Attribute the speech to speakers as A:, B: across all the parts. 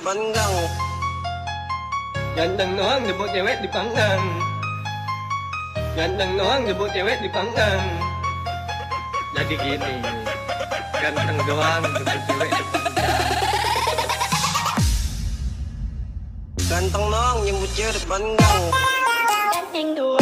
A: dipanggang
B: Gandang doang nyebut cewek dipanggang Ganteng doang nyebut cewek dipanggang Jadi gini Ganteng doang nyebut cewek
A: ganteng doang nyebut cewek dipanggang
C: Ganteng doang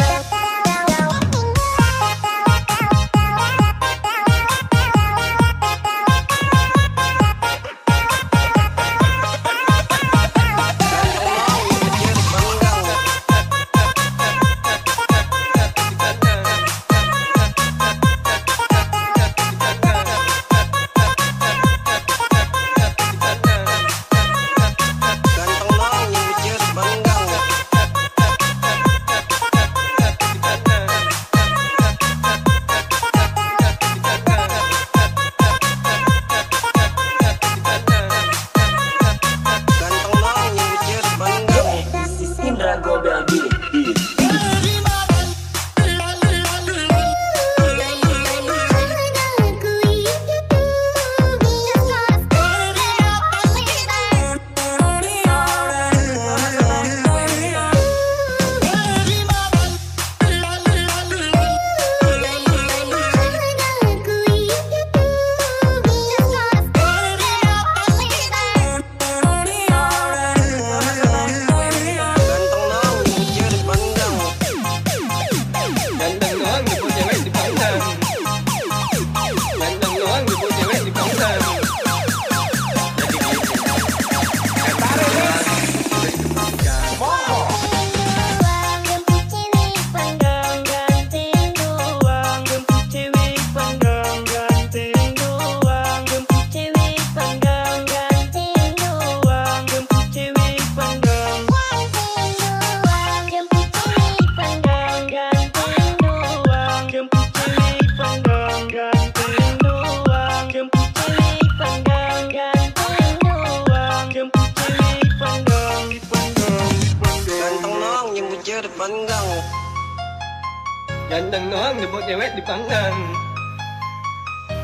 B: Ganteng doang nyebut cewek dipanggang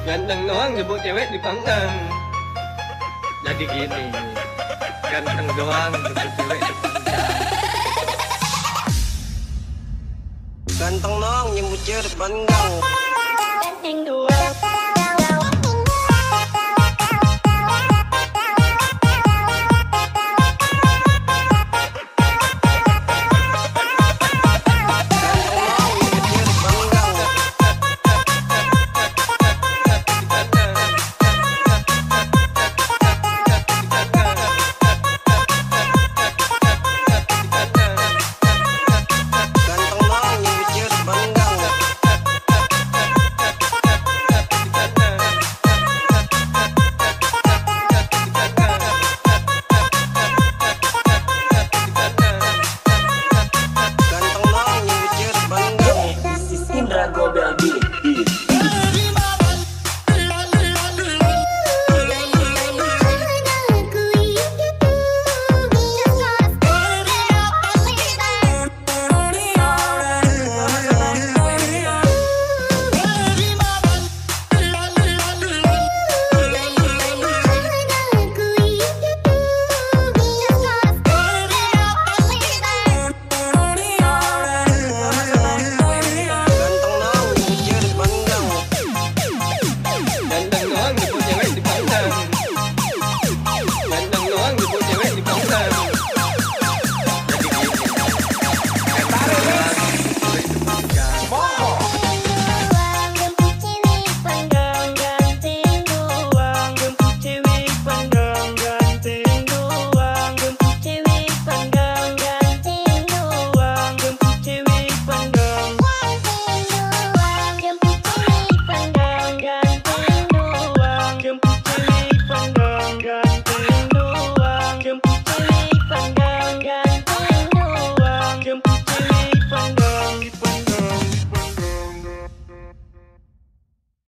B: Ganteng doang nyebut cewek dipanggang Jadi gini Ganteng doang nyebut cewek dipanggang
A: ganteng doang nyebut cewek dipanggang